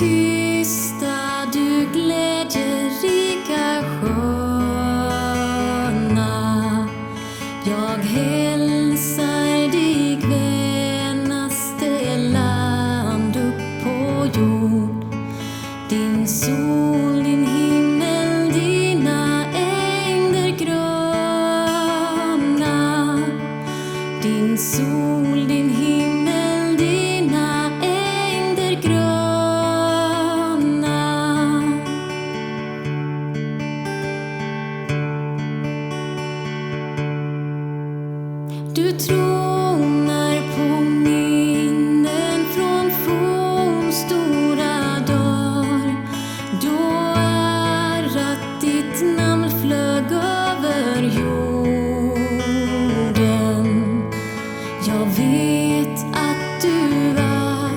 найти. Du tronar på minnen från fornstora dagar då ärat ditt namn flög över jorden. Jag vet att du är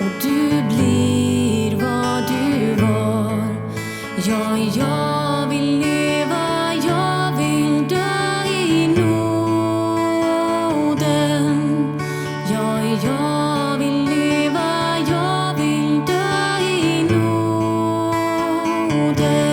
och du blir vad du var. Ja, jag vill monde.